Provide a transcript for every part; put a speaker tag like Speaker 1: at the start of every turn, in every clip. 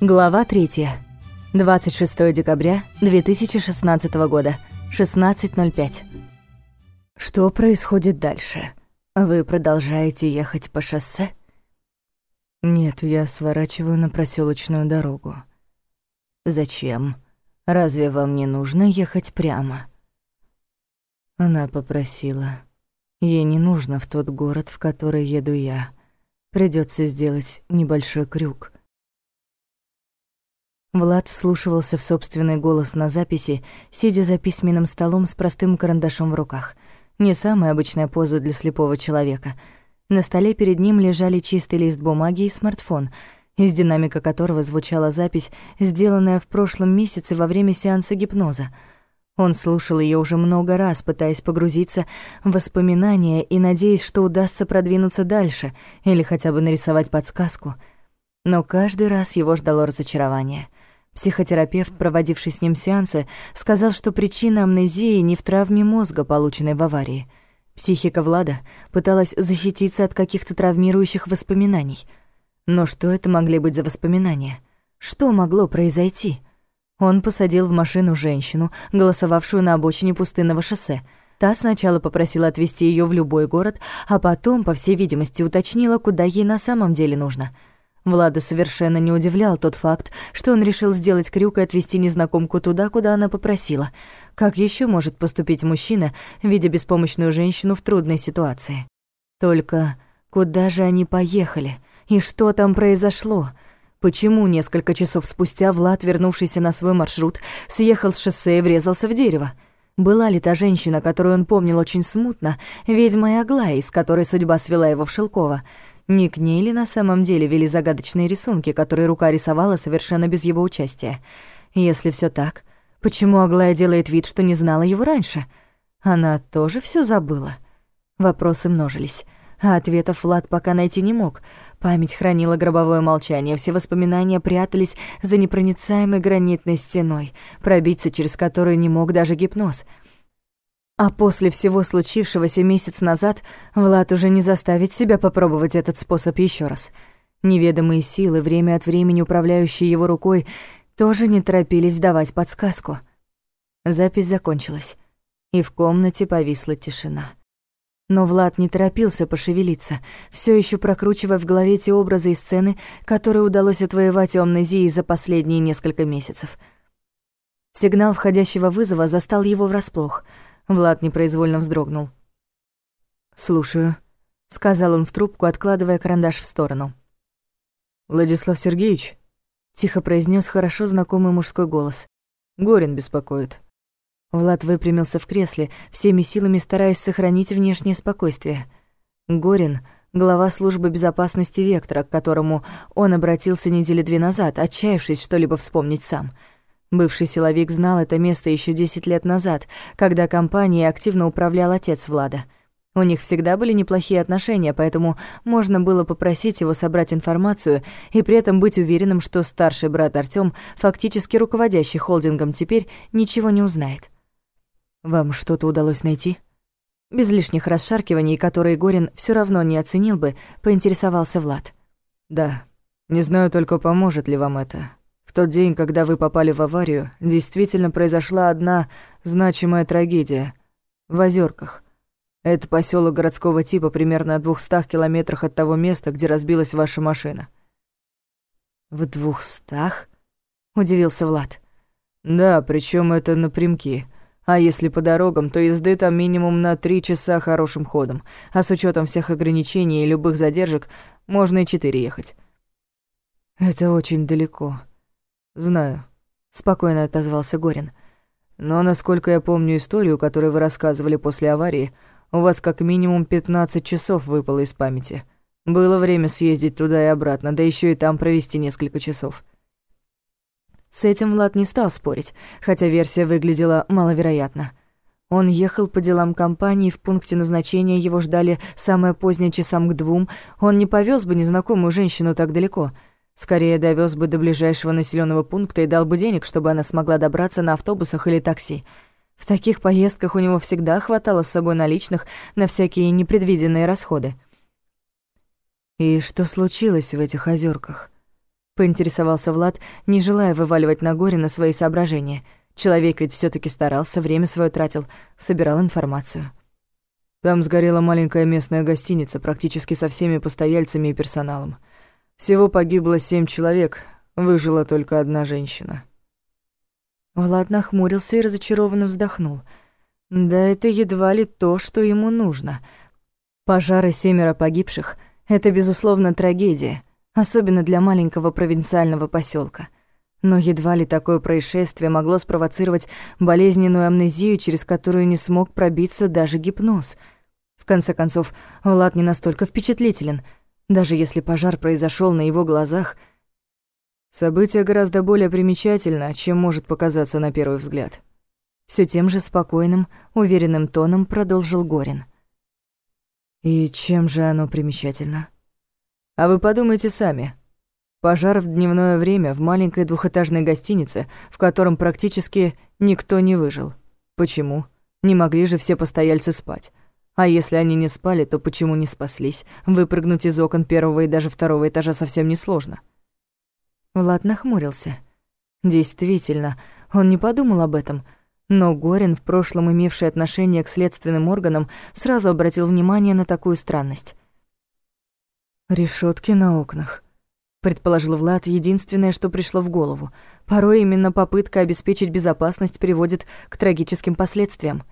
Speaker 1: Глава 3. 26 декабря 2016 года, 16.05. Что происходит дальше? Вы продолжаете ехать по шоссе? Нет, я сворачиваю на проселочную дорогу. Зачем? Разве вам не нужно ехать прямо? Она попросила. Ей не нужно в тот город, в который еду я. Придется сделать небольшой крюк. Влад вслушивался в собственный голос на записи, сидя за письменным столом с простым карандашом в руках. Не самая обычная поза для слепого человека. На столе перед ним лежали чистый лист бумаги и смартфон, из динамика которого звучала запись, сделанная в прошлом месяце во время сеанса гипноза. Он слушал ее уже много раз, пытаясь погрузиться в воспоминания и надеясь, что удастся продвинуться дальше или хотя бы нарисовать подсказку. Но каждый раз его ждало разочарование — Психотерапевт, проводивший с ним сеансы, сказал, что причина амнезии не в травме мозга, полученной в аварии. Психика Влада пыталась защититься от каких-то травмирующих воспоминаний. Но что это могли быть за воспоминания? Что могло произойти? Он посадил в машину женщину, голосовавшую на обочине пустынного шоссе. Та сначала попросила отвезти ее в любой город, а потом, по всей видимости, уточнила, куда ей на самом деле нужно — Влада совершенно не удивлял тот факт, что он решил сделать крюк и отвезти незнакомку туда, куда она попросила. Как еще может поступить мужчина, видя беспомощную женщину в трудной ситуации? Только куда же они поехали? И что там произошло? Почему несколько часов спустя Влад, вернувшийся на свой маршрут, съехал с шоссе и врезался в дерево? Была ли та женщина, которую он помнил очень смутно, ведьма Аглая, с которой судьба свела его в Шелково? Не к ней ли на самом деле вели загадочные рисунки, которые рука рисовала совершенно без его участия? Если все так, почему Аглая делает вид, что не знала его раньше? Она тоже все забыла? Вопросы множились, а ответов Влад пока найти не мог. Память хранила гробовое молчание, все воспоминания прятались за непроницаемой гранитной стеной, пробиться через которую не мог даже гипноз — а после всего случившегося месяц назад Влад уже не заставит себя попробовать этот способ еще раз. Неведомые силы, время от времени управляющие его рукой, тоже не торопились давать подсказку. Запись закончилась, и в комнате повисла тишина. Но Влад не торопился пошевелиться, все еще прокручивая в голове те образы и сцены, которые удалось отвоевать у амнезии за последние несколько месяцев. Сигнал входящего вызова застал его врасплох — Влад непроизвольно вздрогнул. «Слушаю», — сказал он в трубку, откладывая карандаш в сторону. «Владислав Сергеевич», — тихо произнес хорошо знакомый мужской голос. «Горин беспокоит». Влад выпрямился в кресле, всеми силами стараясь сохранить внешнее спокойствие. Горин — глава службы безопасности «Вектора», к которому он обратился недели две назад, отчаявшись что-либо вспомнить сам — Бывший силовик знал это место еще 10 лет назад, когда компанией активно управлял отец Влада. У них всегда были неплохие отношения, поэтому можно было попросить его собрать информацию и при этом быть уверенным, что старший брат Артём, фактически руководящий холдингом, теперь ничего не узнает. «Вам что-то удалось найти?» Без лишних расшаркиваний, которые Горин все равно не оценил бы, поинтересовался Влад. «Да. Не знаю только, поможет ли вам это тот день, когда вы попали в аварию, действительно произошла одна значимая трагедия. В Озерках. Это поселок городского типа примерно в двухстах километрах от того места, где разбилась ваша машина. В двухстах? Удивился Влад. Да, причем это напрямки. А если по дорогам, то езды там минимум на три часа хорошим ходом. А с учетом всех ограничений и любых задержек, можно и четыре ехать. Это очень далеко. «Знаю», — спокойно отозвался Горин. «Но, насколько я помню историю, которую вы рассказывали после аварии, у вас как минимум 15 часов выпало из памяти. Было время съездить туда и обратно, да еще и там провести несколько часов». С этим Влад не стал спорить, хотя версия выглядела маловероятно. Он ехал по делам компании, в пункте назначения его ждали самое позднее часам к двум, он не повез бы незнакомую женщину так далеко — Скорее довез бы до ближайшего населенного пункта и дал бы денег, чтобы она смогла добраться на автобусах или такси. В таких поездках у него всегда хватало с собой наличных на всякие непредвиденные расходы. И что случилось в этих озерках? Поинтересовался Влад, не желая вываливать на горе на свои соображения. Человек ведь все таки старался, время свое тратил, собирал информацию.
Speaker 2: Там сгорела маленькая местная гостиница, практически со всеми постояльцами и персоналом. Всего погибло семь человек, выжила только одна женщина.
Speaker 1: Влад нахмурился и разочарованно вздохнул. Да это едва ли то, что ему нужно. Пожары семеро погибших — это, безусловно, трагедия — особенно для маленького провинциального поселка. Но едва ли такое происшествие могло спровоцировать болезненную амнезию, через которую не смог пробиться даже гипноз. В конце концов, Влад не настолько впечатлителен, даже если пожар произошел на его глазах.
Speaker 2: Событие гораздо более примечательно, чем может показаться на первый взгляд.
Speaker 1: Все тем же спокойным, уверенным тоном продолжил Горин.
Speaker 2: И чем же оно примечательно? А вы подумайте сами. Пожар в дневное время в маленькой двухэтажной гостинице, в котором практически никто не выжил. Почему? Не могли же все постояльцы спать. А если они не спали, то почему не спаслись? Выпрыгнуть из окон первого и даже второго этажа совсем несложно.
Speaker 1: Влад нахмурился. Действительно, он не подумал об этом, но Горин, в прошлом имевший отношение к следственным органам, сразу обратил внимание на такую странность.
Speaker 2: Решетки на окнах, предположил Влад, единственное, что пришло в голову. Порой именно попытка обеспечить безопасность приводит к трагическим последствиям.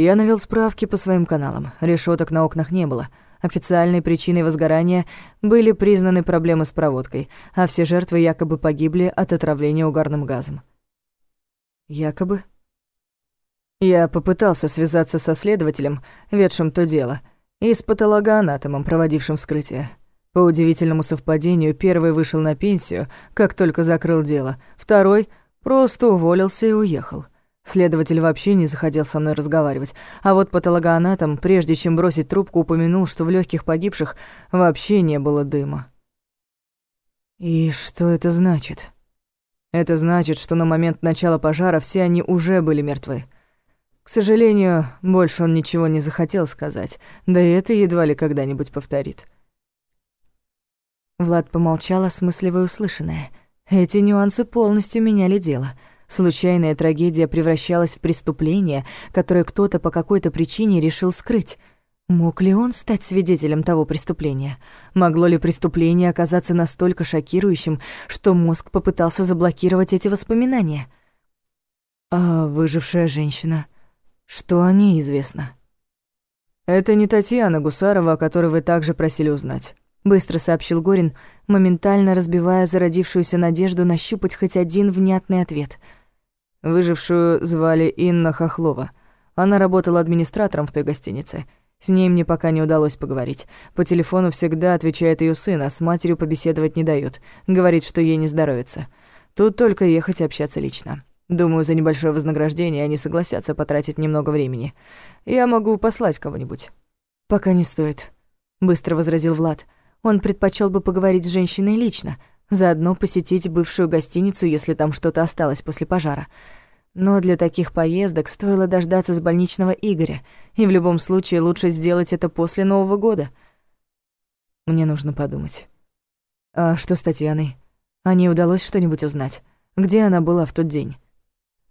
Speaker 2: Я навел справки по своим каналам. Решеток на окнах не было. Официальной причиной возгорания были признаны проблемы с проводкой, а все жертвы якобы погибли от отравления угарным газом. Якобы? Я попытался связаться со следователем, ведшим то дело — и с патологоанатомом, проводившим вскрытие. По удивительному совпадению, первый вышел на пенсию, как только закрыл дело, второй просто уволился и уехал. Следователь вообще не захотел со мной разговаривать, а вот патологоанатом, прежде чем бросить трубку, упомянул, что в легких погибших вообще не было дыма. И что это значит? Это значит, что на момент начала пожара все они уже были мертвы. К сожалению, больше он ничего не захотел сказать, да и это едва ли когда-нибудь повторит.
Speaker 1: Влад помолчал, осмысливая услышанное. Эти нюансы полностью меняли дело. Случайная трагедия превращалась в преступление, которое кто-то по какой-то причине решил скрыть. Мог ли он стать свидетелем того преступления? Могло ли преступление оказаться настолько шокирующим, что мозг попытался заблокировать эти воспоминания?
Speaker 2: А выжившая женщина... Что о ней известно? Это не Татьяна Гусарова, о которой вы также просили узнать.
Speaker 1: Быстро сообщил Горин, моментально разбивая зародившуюся надежду нащупать хоть один внятный ответ.
Speaker 2: Выжившую звали Инна Хохлова. Она работала администратором в той гостинице. С ней мне пока не удалось поговорить. По телефону всегда отвечает ее сын, а с матерью побеседовать не дает. Говорит, что ей не здоровится. Тут только ехать и общаться лично. Думаю, за небольшое вознаграждение они согласятся потратить немного времени. Я могу послать кого-нибудь».
Speaker 1: «Пока не стоит», — быстро возразил Влад. Он предпочел бы поговорить с женщиной лично, заодно посетить бывшую гостиницу, если там что-то осталось после пожара. Но для таких поездок стоило дождаться с больничного Игоря, и в любом случае лучше сделать это после Нового года.
Speaker 2: Мне нужно подумать. А что с Татьяной? О ней удалось что-нибудь узнать? Где она была в тот день?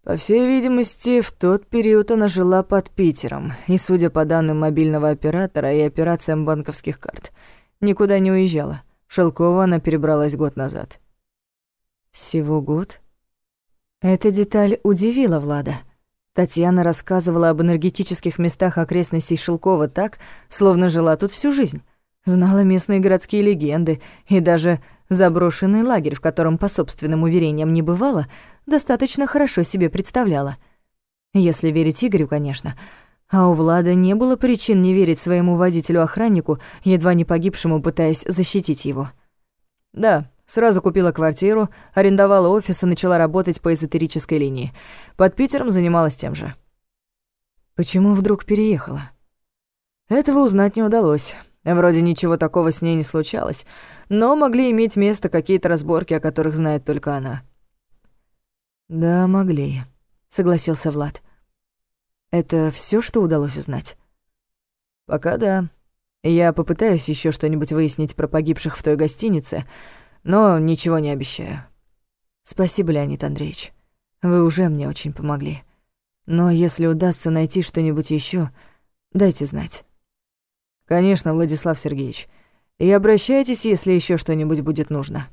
Speaker 2: По всей видимости, в тот период она жила под Питером, и, судя по данным мобильного оператора и операциям банковских карт, никуда не уезжала. В Шелково она перебралась год назад.
Speaker 1: Всего год? Эта деталь удивила Влада. Татьяна рассказывала об энергетических местах окрестностей Шелкова так, словно жила тут всю жизнь. Знала местные городские легенды и даже заброшенный лагерь, в котором, по собственным уверениям, не бывало, достаточно хорошо себе представляла. Если верить Игорю, конечно. А у Влада не было причин не верить своему водителю-охраннику, едва не погибшему, пытаясь защитить его.
Speaker 2: «Да, сразу купила квартиру, арендовала офис и начала работать по эзотерической линии. Под Питером занималась тем же».
Speaker 1: «Почему вдруг переехала?»
Speaker 2: Этого узнать не удалось. Вроде ничего такого с ней не случалось, но могли иметь место какие-то разборки, о которых знает только она.
Speaker 1: «Да, могли», — согласился Влад. «Это все, что удалось узнать?»
Speaker 2: «Пока да. Я попытаюсь еще что-нибудь выяснить про погибших в той гостинице, но ничего не обещаю. Спасибо, Леонид Андреевич. Вы уже мне очень помогли. Но если удастся найти что-нибудь еще, дайте знать. Конечно, Владислав Сергеевич. И обращайтесь, если еще что-нибудь будет нужно.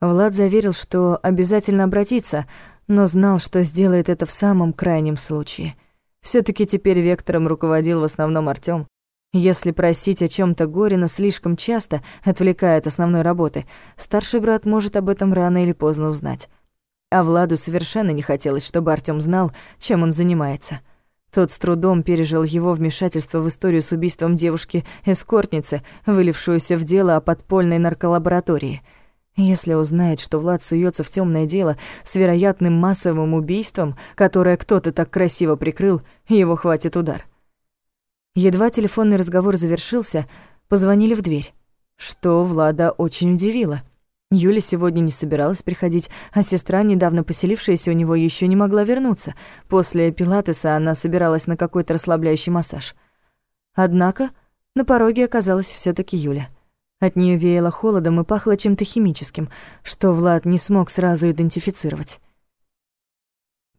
Speaker 1: Влад заверил, что обязательно обратится, но знал, что сделает это в самом крайнем случае. все таки теперь вектором руководил в основном Артём. Если просить о чем то Горина слишком часто, отвлекая от основной работы, старший брат может об этом рано или поздно узнать. А Владу совершенно не хотелось, чтобы Артём знал, чем он занимается. Тот с трудом пережил его вмешательство в историю с убийством девушки-эскортницы, вылившуюся в дело о подпольной нарколаборатории — если узнает, что Влад суется в темное дело с вероятным массовым убийством, которое кто-то так красиво прикрыл, его хватит удар. Едва телефонный разговор завершился, позвонили в дверь, что Влада очень удивило. Юля сегодня не собиралась приходить, а сестра, недавно поселившаяся у него, еще не могла вернуться. После пилатеса она собиралась на какой-то расслабляющий массаж. Однако на пороге оказалась все таки Юля — от нее веяло холодом и пахло чем-то химическим, что Влад не смог сразу идентифицировать.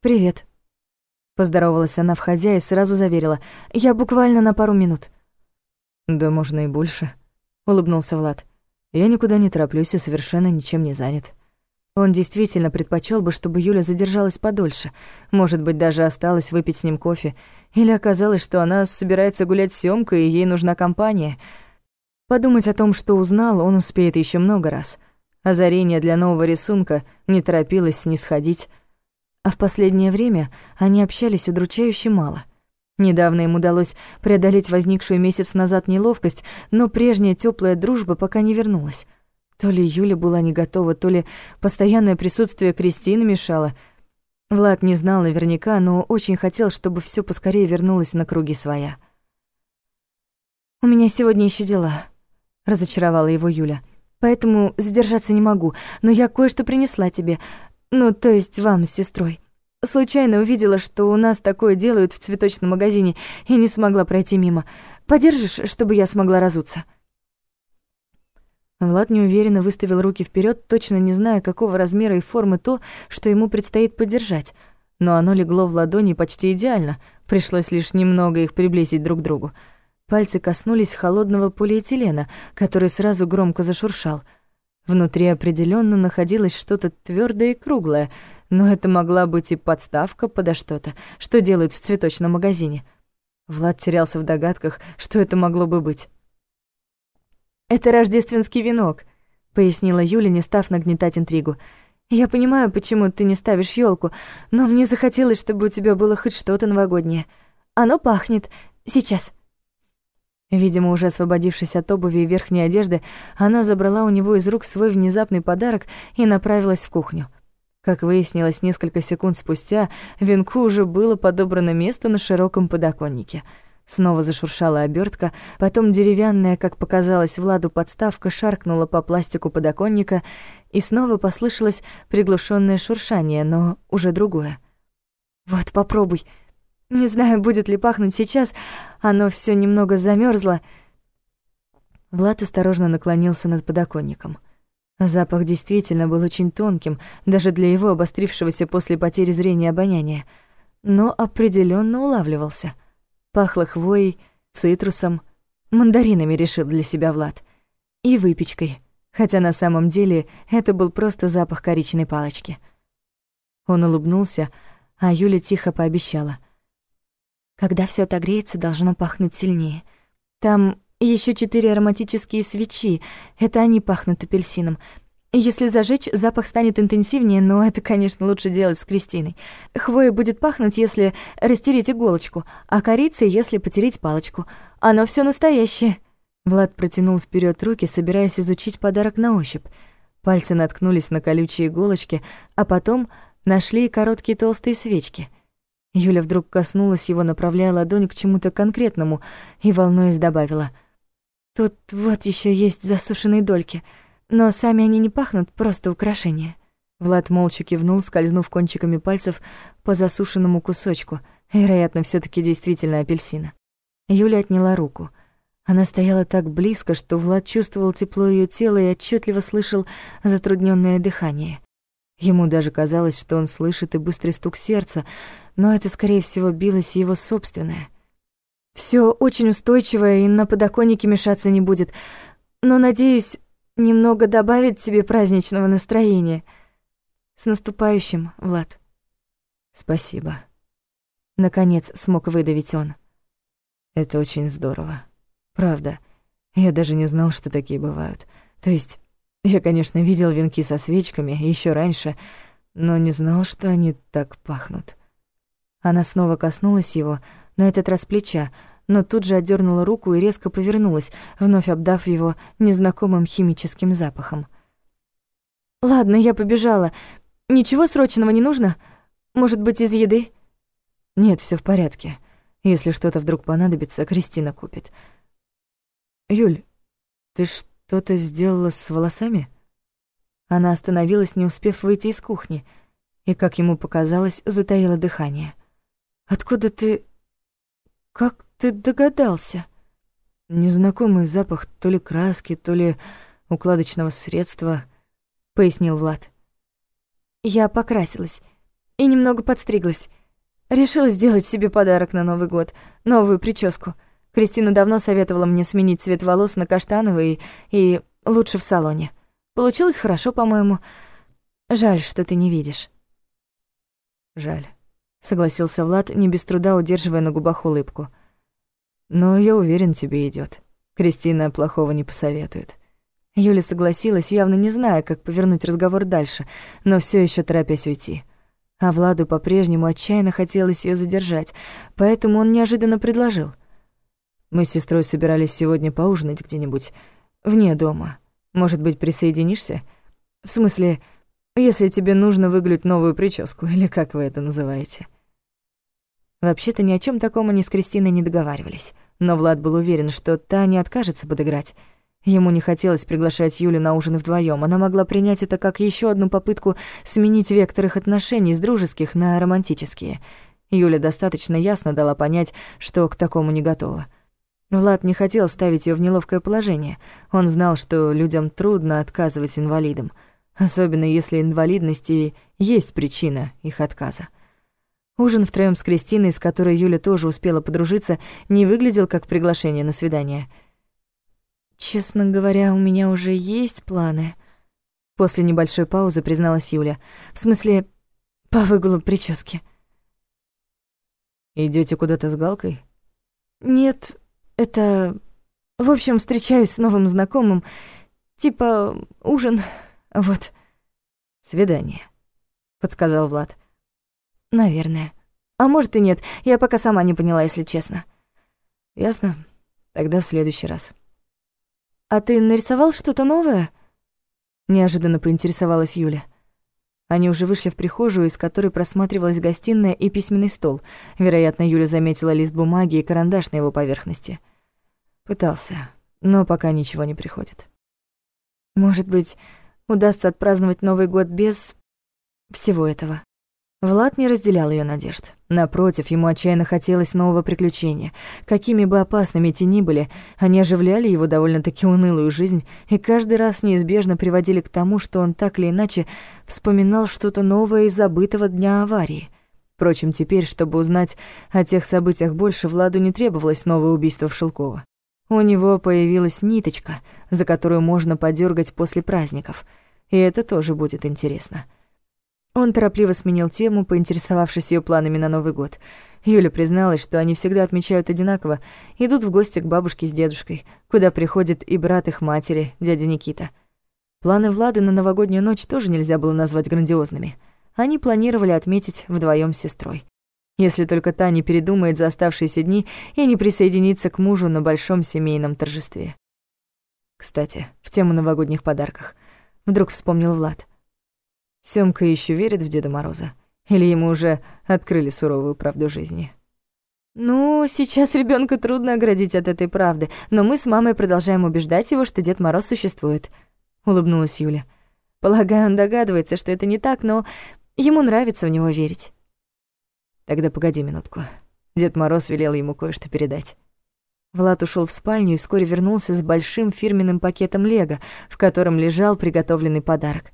Speaker 1: «Привет», — поздоровалась она, входя, и сразу заверила. «Я буквально на пару минут».
Speaker 2: «Да можно и больше», — улыбнулся Влад. «Я никуда не тороплюсь и совершенно ничем не занят».
Speaker 1: Он действительно предпочел бы, чтобы Юля задержалась подольше, может быть, даже осталась выпить с ним кофе, или оказалось, что она собирается гулять с Сёмкой, и ей нужна компания — Подумать о том, что узнал, он успеет еще много раз. Озарение для нового рисунка не торопилось снисходить. А в последнее время они общались удручающе мало. Недавно им удалось преодолеть возникшую месяц назад неловкость, но прежняя теплая дружба пока не вернулась. То ли Юля была не готова, то ли постоянное присутствие Кристины мешало. Влад не знал наверняка, но очень хотел, чтобы все поскорее вернулось на круги своя. «У меня сегодня еще дела», — разочаровала его Юля. «Поэтому задержаться не могу, но я кое-что принесла тебе, ну, то есть вам с сестрой. Случайно увидела, что у нас такое делают в цветочном магазине, и не смогла пройти мимо. Подержишь, чтобы я смогла разуться?» Влад неуверенно выставил руки вперед, точно не зная, какого размера и формы то, что ему предстоит подержать. Но оно легло в ладони почти идеально, пришлось лишь немного их приблизить друг к другу. Пальцы коснулись холодного полиэтилена, который сразу громко зашуршал. Внутри определенно находилось что-то твердое и круглое, но это могла быть и подставка подо что-то, что делают в цветочном магазине. Влад терялся в догадках, что это могло бы быть. «Это рождественский венок», — пояснила Юля, не став нагнетать интригу. «Я понимаю, почему ты не ставишь елку, но мне захотелось, чтобы у тебя было хоть что-то новогоднее. Оно пахнет. Сейчас». Видимо, уже освободившись от обуви и верхней одежды, она забрала у него из рук свой внезапный подарок и направилась в кухню. Как выяснилось несколько секунд спустя, венку уже было подобрано место на широком подоконнике. Снова зашуршала обертка, потом деревянная, как показалось Владу, подставка шаркнула по пластику подоконника, и снова послышалось приглушенное шуршание, но уже другое. «Вот, попробуй», не знаю, будет ли пахнуть сейчас, оно все немного замерзло. Влад осторожно наклонился над подоконником. Запах действительно был очень тонким, даже для его обострившегося после потери зрения обоняния, но определенно улавливался. Пахло хвоей, цитрусом, мандаринами решил для себя Влад, и выпечкой, хотя на самом деле это был просто запах коричневой палочки. Он улыбнулся, а Юля тихо пообещала — когда все отогреется, должно пахнуть сильнее. Там еще четыре ароматические свечи. Это они пахнут апельсином. Если зажечь, запах станет интенсивнее, но это, конечно, лучше делать с Кристиной. Хвоя будет пахнуть, если растереть иголочку, а корица, если потереть палочку. Оно все настоящее. Влад протянул вперед руки, собираясь изучить подарок на ощупь. Пальцы наткнулись на колючие иголочки, а потом нашли короткие толстые свечки — Юля вдруг коснулась его, направляя ладонь к чему-то конкретному, и, волнуясь, добавила. «Тут вот еще есть засушенные дольки, но сами они не пахнут, просто украшения». Влад молча кивнул, скользнув кончиками пальцев по засушенному кусочку, вероятно, все таки действительно апельсина. Юля отняла руку. Она стояла так близко, что Влад чувствовал тепло ее тела и отчетливо слышал затрудненное дыхание. Ему даже казалось, что он слышит и быстрый стук сердца, но это, скорее всего, билось его собственное. Все очень устойчивое и на подоконнике мешаться не будет, но, надеюсь, немного добавит тебе праздничного настроения. С наступающим, Влад.
Speaker 2: Спасибо.
Speaker 1: Наконец смог выдавить он.
Speaker 2: Это очень здорово. Правда. Я даже не знал, что такие бывают. То есть, я, конечно, видел венки со свечками еще раньше, но не знал, что они так пахнут.
Speaker 1: Она снова коснулась его, на этот раз плеча, но тут же отдернула руку и резко повернулась, вновь обдав его незнакомым химическим запахом. «Ладно, я побежала. Ничего срочного не нужно? Может быть, из еды?»
Speaker 2: «Нет, все в порядке. Если что-то вдруг понадобится, Кристина купит. Юль, ты что-то сделала с волосами?»
Speaker 1: Она остановилась, не успев выйти из кухни, и, как ему показалось, затаила дыхание. «Откуда ты... как ты догадался?»
Speaker 2: «Незнакомый запах то ли краски, то ли укладочного средства», — пояснил Влад.
Speaker 1: «Я покрасилась и немного подстриглась. Решила сделать себе подарок на Новый год, новую прическу. Кристина давно советовала мне сменить цвет волос на каштановый и лучше в салоне. Получилось хорошо, по-моему. Жаль, что ты не видишь».
Speaker 2: «Жаль», — согласился Влад, не без труда удерживая на губах улыбку. «Но я уверен, тебе идет. Кристина плохого не посоветует».
Speaker 1: Юля согласилась, явно не зная, как повернуть разговор дальше, но все еще торопясь уйти. А Владу по-прежнему отчаянно хотелось ее задержать, поэтому он неожиданно предложил.
Speaker 2: «Мы с сестрой собирались сегодня поужинать где-нибудь вне дома. Может быть, присоединишься? В смысле, если тебе нужно выглядеть новую прическу, или как вы это называете?»
Speaker 1: Вообще-то ни о чем таком они с Кристиной не договаривались, но Влад был уверен, что та не откажется подыграть — Ему не хотелось приглашать Юлю на ужин вдвоем. Она могла принять это как еще одну попытку сменить вектор их отношений с дружеских на романтические. Юля достаточно ясно дала понять, что к такому не готова. Влад не хотел ставить ее в неловкое положение. Он знал, что людям трудно отказывать инвалидам, особенно если инвалидности есть причина их отказа. Ужин втроём с Кристиной, с которой Юля тоже успела подружиться, не выглядел как приглашение на свидание — Честно говоря, у меня уже есть планы. После небольшой паузы призналась Юля. В смысле, по выгулу прически.
Speaker 2: Идете куда-то с Галкой?
Speaker 1: Нет, это... В общем, встречаюсь с новым знакомым. Типа ужин, вот.
Speaker 2: Свидание, подсказал Влад.
Speaker 1: Наверное. А может и нет, я пока сама не поняла, если честно.
Speaker 2: Ясно. Тогда в следующий раз.
Speaker 1: «А ты нарисовал что-то новое?» Неожиданно поинтересовалась Юля. Они уже вышли в прихожую, из которой просматривалась гостиная и письменный стол. Вероятно, Юля заметила лист бумаги и карандаш на его поверхности.
Speaker 2: Пытался, но пока ничего не приходит.
Speaker 1: Может быть, удастся отпраздновать Новый год без всего этого. Влад не разделял ее надежд. Напротив, ему отчаянно хотелось нового приключения. Какими бы опасными те ни были, они оживляли его довольно-таки унылую жизнь и каждый раз неизбежно приводили к тому, что он так или иначе вспоминал что-то новое из забытого дня аварии. Впрочем, теперь, чтобы узнать о тех событиях больше, Владу не требовалось новое убийство в Шелково. У него появилась ниточка, за которую можно подергать после праздников, и это тоже будет интересно. Он торопливо сменил тему, поинтересовавшись ее планами на Новый год. Юля призналась, что они всегда отмечают одинаково, идут в гости к бабушке с дедушкой, куда приходит и брат их матери, дядя Никита. Планы Влады на новогоднюю ночь тоже нельзя было назвать грандиозными. Они планировали отметить вдвоем с сестрой. Если только та не передумает за оставшиеся дни и не присоединится к мужу на большом семейном торжестве. Кстати, в тему новогодних подарков. Вдруг вспомнил Влад. Сёмка еще верит в Деда Мороза? Или ему уже открыли суровую правду жизни? Ну, сейчас ребенку трудно оградить от этой правды, но мы с мамой продолжаем убеждать его, что Дед Мороз существует, улыбнулась Юля. Полагаю, он догадывается, что это не так, но ему нравится в него верить. Тогда погоди минутку. Дед Мороз велел ему кое-что передать. Влад ушел в спальню и вскоре вернулся с большим фирменным пакетом лего, в котором лежал приготовленный подарок.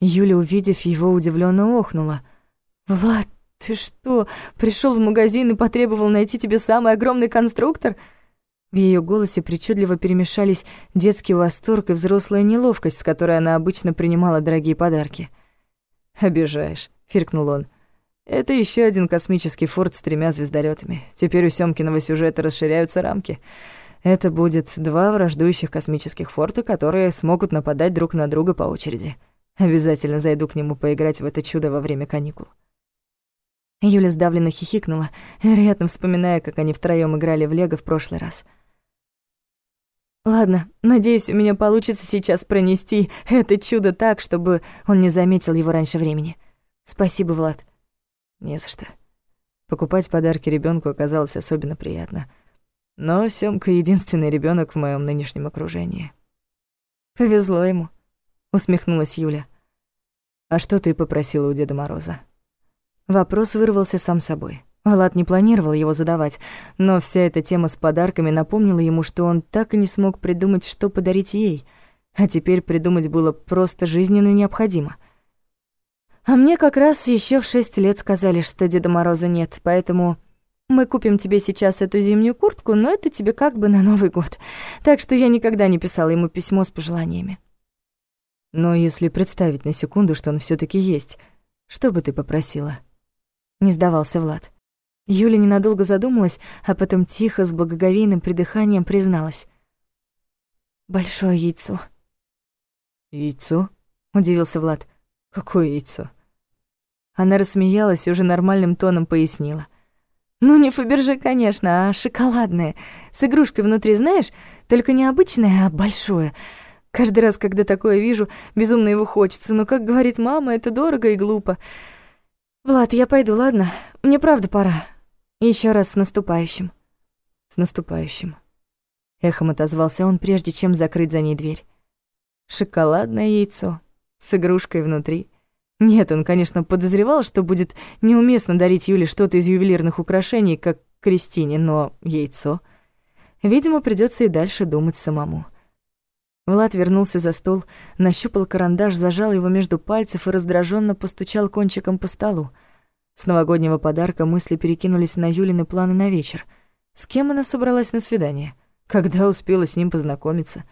Speaker 1: Юля, увидев его, удивленно охнула. «Влад, ты что, пришел в магазин и потребовал найти тебе самый огромный конструктор?» В ее голосе причудливо перемешались детский восторг и взрослая неловкость, с которой она обычно принимала дорогие подарки. «Обижаешь», — фиркнул он. Это еще один космический форт с тремя звездолетами. Теперь у Сёмкиного сюжета расширяются рамки. Это будет два враждующих космических форта, которые смогут нападать друг на друга по очереди. Обязательно зайду к нему поиграть в это чудо во время каникул. Юля сдавленно хихикнула, вероятно, вспоминая, как они втроём играли в лего в прошлый раз. Ладно, надеюсь, у меня получится сейчас пронести это чудо так, чтобы он не заметил его раньше времени. Спасибо, Влад. Не за что. Покупать подарки ребенку оказалось особенно приятно. Но Сёмка — единственный ребенок в моем нынешнем окружении. «Повезло ему», — усмехнулась Юля. «А что ты попросила у Деда Мороза?» Вопрос вырвался сам собой. Влад не планировал его задавать, но вся эта тема с подарками напомнила ему, что он так и не смог придумать, что подарить ей, а теперь придумать было просто жизненно необходимо — а мне как раз еще в шесть лет сказали, что Деда Мороза нет, поэтому мы купим тебе сейчас эту зимнюю куртку, но это тебе как бы на Новый год. Так что я никогда не писала ему письмо с пожеланиями. Но если представить на секунду, что он все таки есть, что бы ты попросила? Не сдавался Влад. Юля ненадолго задумалась, а потом тихо, с благоговейным придыханием призналась. «Большое яйцо».
Speaker 2: «Яйцо?»
Speaker 1: — удивился Влад.
Speaker 2: Какое яйцо?
Speaker 1: Она рассмеялась и уже нормальным тоном пояснила. Ну, не Фаберже, конечно, а шоколадное. С игрушкой внутри, знаешь? Только не обычное, а большое. Каждый раз, когда такое вижу, безумно его хочется. Но, как говорит мама, это дорого и глупо. Влад, я пойду, ладно? Мне правда пора. Еще раз с наступающим.
Speaker 2: С наступающим. Эхом отозвался он, прежде чем закрыть за ней дверь. Шоколадное яйцо с игрушкой внутри. Нет, он, конечно, подозревал, что будет неуместно дарить Юле что-то из ювелирных украшений, как Кристине, но яйцо... Видимо, придется и дальше думать самому. Влад вернулся за стол, нащупал карандаш, зажал его между пальцев и раздраженно постучал кончиком по столу. С новогоднего подарка мысли перекинулись на Юлины планы на вечер. С кем она собралась на свидание? Когда успела с ним познакомиться?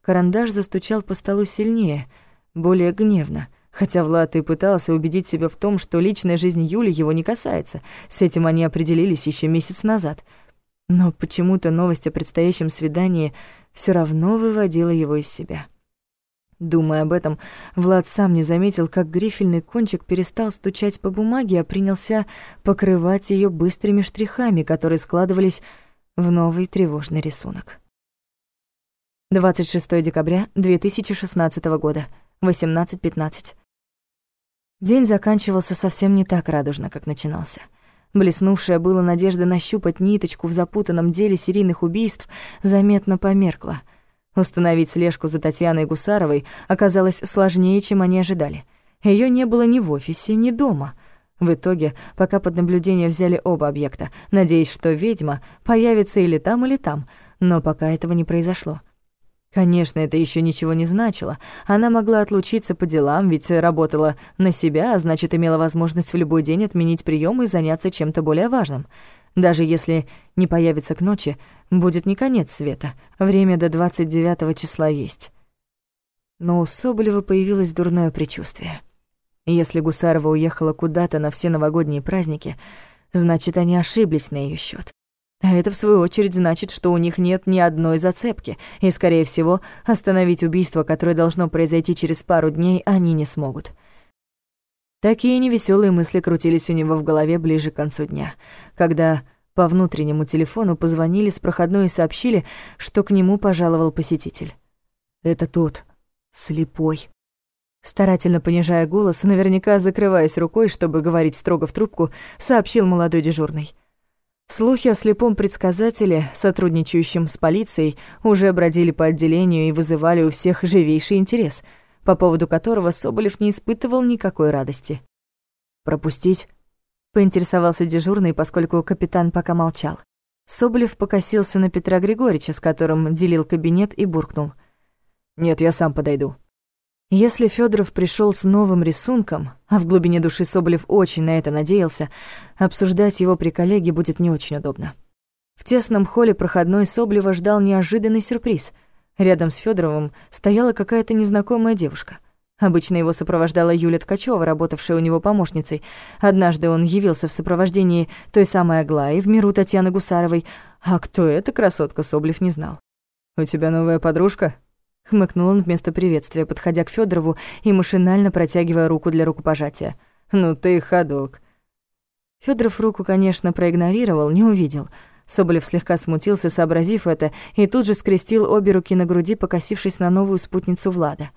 Speaker 2: Карандаш застучал по столу сильнее — более гневно, хотя Влад и пытался убедить себя в том, что личная жизнь Юли его не касается. С этим они определились еще месяц назад. Но почему-то новость о предстоящем свидании все равно выводила его из себя. Думая об этом, Влад сам не заметил, как грифельный кончик перестал стучать по бумаге, а принялся покрывать ее быстрыми штрихами, которые складывались в новый тревожный рисунок. 26 декабря 2016 года. 18.15. День заканчивался совсем не так радужно, как начинался. Блеснувшая была надежда нащупать ниточку в запутанном деле серийных убийств заметно померкла. Установить слежку за Татьяной Гусаровой оказалось сложнее, чем они ожидали. Ее не было ни в офисе, ни дома. В итоге, пока под наблюдение взяли оба объекта, надеясь, что ведьма появится или там, или там, но пока этого не произошло. Конечно, это еще ничего не значило. Она могла отлучиться по делам, ведь работала на себя, а значит, имела возможность в любой день отменить прием и заняться чем-то более важным. Даже если не появится к ночи, будет не конец света. Время до 29 числа есть. Но у Соболева появилось дурное предчувствие. Если Гусарова уехала куда-то на все новогодние праздники, значит, они ошиблись на ее счет. А это, в свою очередь, значит, что у них нет ни одной зацепки, и, скорее всего, остановить убийство, которое должно произойти через пару дней, они не смогут. Такие невеселые мысли крутились у него в голове ближе к концу дня, когда по внутреннему телефону позвонили с проходной и сообщили, что к нему пожаловал посетитель. «Это тот, слепой». Старательно понижая голос, наверняка закрываясь рукой, чтобы говорить строго в трубку, сообщил молодой дежурный. Слухи о слепом предсказателе, сотрудничающем с полицией, уже бродили по отделению и вызывали у всех живейший интерес, по поводу которого Соболев не испытывал никакой радости. «Пропустить?» — поинтересовался дежурный, поскольку капитан пока молчал.
Speaker 1: Соболев покосился на Петра Григорьевича, с которым делил кабинет, и буркнул.
Speaker 2: «Нет, я сам подойду».
Speaker 1: Если Федоров пришел с новым рисунком, а в глубине души Соболев очень на это надеялся, обсуждать его при коллеге будет не очень удобно. В тесном холле проходной Соболева ждал неожиданный сюрприз. Рядом с Федоровым стояла какая-то незнакомая девушка. Обычно его сопровождала Юля Ткачева, работавшая у него помощницей. Однажды он явился в сопровождении той самой Аглаи в миру Татьяны Гусаровой, а кто эта красотка, Соблев не знал.
Speaker 2: «У тебя новая подружка?»
Speaker 1: Хмыкнул он вместо приветствия, подходя к Федорову и машинально протягивая руку для рукопожатия.
Speaker 2: «Ну ты ходок».
Speaker 1: Федоров руку, конечно, проигнорировал, не увидел. Соболев слегка смутился, сообразив это, и тут же скрестил обе руки на груди, покосившись на новую спутницу Влада.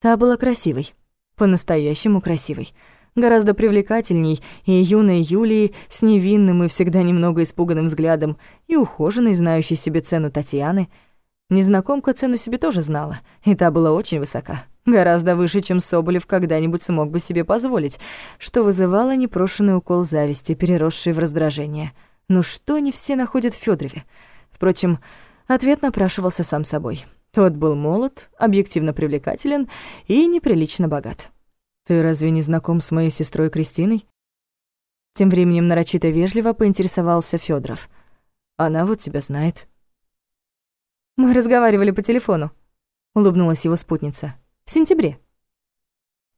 Speaker 1: Та была красивой, по-настоящему красивой. Гораздо привлекательней и юной Юлии с невинным и всегда немного испуганным взглядом, и ухоженной, знающей себе цену Татьяны — Незнакомка цену себе тоже знала, и та была очень высока. Гораздо выше, чем Соболев когда-нибудь смог бы себе позволить, что вызывало непрошенный укол зависти, переросший в раздражение. Ну что они все находят в Фёдорове? Впрочем, ответ напрашивался сам собой. Тот был молод, объективно привлекателен и неприлично богат.
Speaker 2: «Ты разве не знаком с моей сестрой Кристиной?»
Speaker 1: Тем временем нарочито вежливо поинтересовался Фёдоров.
Speaker 2: «Она вот тебя знает».
Speaker 1: Мы разговаривали по телефону, улыбнулась его спутница. В сентябре.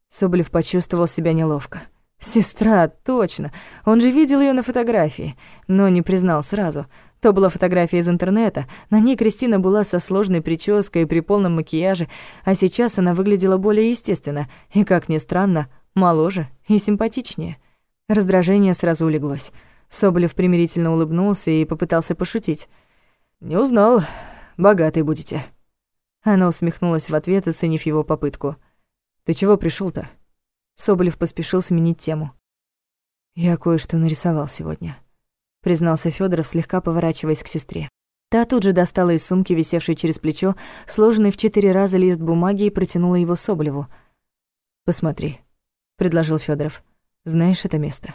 Speaker 1: Соболев почувствовал себя неловко. Сестра, точно. Он же видел ее на фотографии, но не признал сразу. То была фотография из интернета. На ней Кристина была со сложной прической и при полном макияже, а сейчас она выглядела более естественно и, как ни странно, моложе и симпатичнее. Раздражение сразу улеглось. Соболев примирительно улыбнулся и попытался пошутить.
Speaker 2: «Не узнал богатый будете».
Speaker 1: Она усмехнулась в ответ, оценив его попытку.
Speaker 2: «Ты чего пришел то
Speaker 1: Соболев поспешил сменить тему.
Speaker 2: «Я кое-что нарисовал сегодня», — признался Федоров, слегка поворачиваясь к сестре.
Speaker 1: Та тут же достала из сумки, висевшей через плечо, сложенный в четыре раза лист бумаги и протянула его Соболеву.
Speaker 2: «Посмотри», — предложил Федоров. «Знаешь это место?»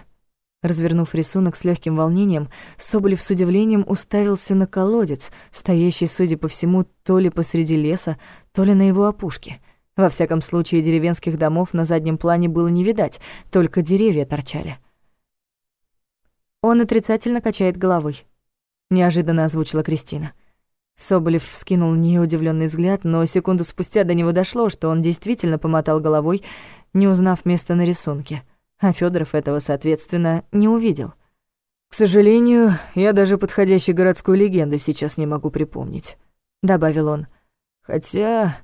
Speaker 1: Развернув рисунок с легким волнением, Соболев с удивлением уставился на колодец, стоящий, судя по всему, то ли посреди леса, то ли на его опушке. Во всяком случае, деревенских домов на заднем плане было не видать, только деревья торчали. Он отрицательно качает головой. Неожиданно озвучила Кристина. Соболев вскинул удивлённый взгляд, но секунду спустя до него дошло, что он действительно помотал головой, не узнав место на рисунке — а Федоров этого, соответственно, не увидел.
Speaker 2: «К сожалению, я даже подходящей городской легенды сейчас не могу припомнить», — добавил он. «Хотя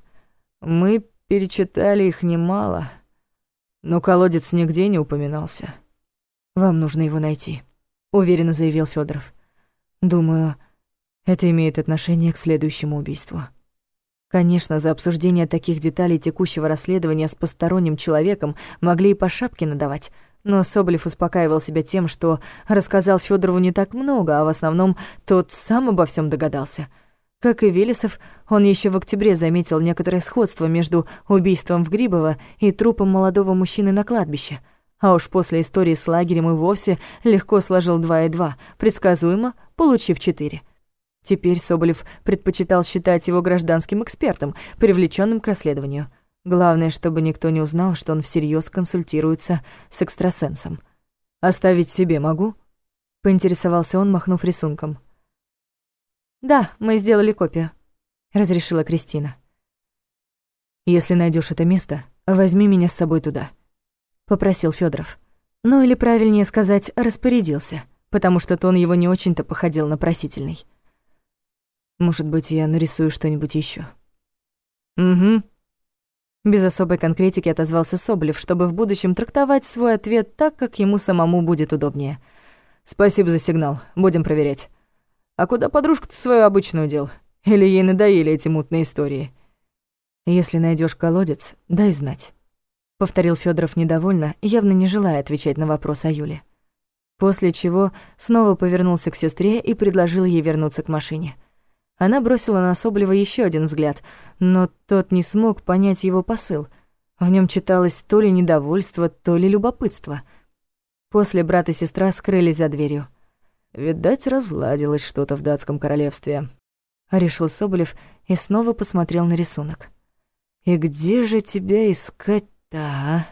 Speaker 2: мы перечитали их немало, но колодец нигде не упоминался.
Speaker 1: Вам нужно его найти», — уверенно заявил Федоров. «Думаю, это имеет отношение к следующему убийству». Конечно, за обсуждение таких деталей текущего расследования с посторонним человеком могли и по шапке надавать, но Соболев успокаивал себя тем, что рассказал Федорову не так много, а в основном тот сам обо всем догадался. Как и Велесов, он еще в октябре заметил некоторое сходство между убийством в Грибово и трупом молодого мужчины на кладбище. А уж после истории с лагерем и вовсе легко сложил два и два, предсказуемо получив четыре. Теперь Соболев предпочитал считать его гражданским экспертом, привлеченным к расследованию. Главное, чтобы никто не узнал, что он всерьез консультируется с экстрасенсом.
Speaker 2: «Оставить себе могу?»
Speaker 1: — поинтересовался он, махнув рисунком. «Да, мы сделали копию», — разрешила Кристина.
Speaker 2: «Если найдешь это место, возьми меня с собой туда», — попросил Федоров.
Speaker 1: Ну или правильнее сказать, распорядился, потому что тон его не очень-то походил на просительный.
Speaker 2: Может быть, я нарисую что-нибудь еще.
Speaker 1: Угу. Без особой конкретики отозвался Соболев, чтобы в будущем трактовать свой ответ так, как ему самому будет удобнее.
Speaker 2: Спасибо за сигнал. Будем проверять. А куда подружку-то свою обычную дел? Или ей надоели эти мутные истории?
Speaker 1: Если найдешь колодец, дай знать. Повторил Федоров недовольно, явно не желая отвечать на вопрос о Юле. После чего снова повернулся к сестре и предложил ей вернуться к машине. Она бросила на Соболева еще один взгляд, но тот не смог понять его посыл. В нем читалось то ли недовольство, то ли любопытство. После брат и сестра скрылись за дверью.
Speaker 2: Видать, разладилось что-то в датском королевстве.
Speaker 1: Решил Соболев и снова посмотрел на рисунок.
Speaker 2: «И где же тебя искать-то, а?»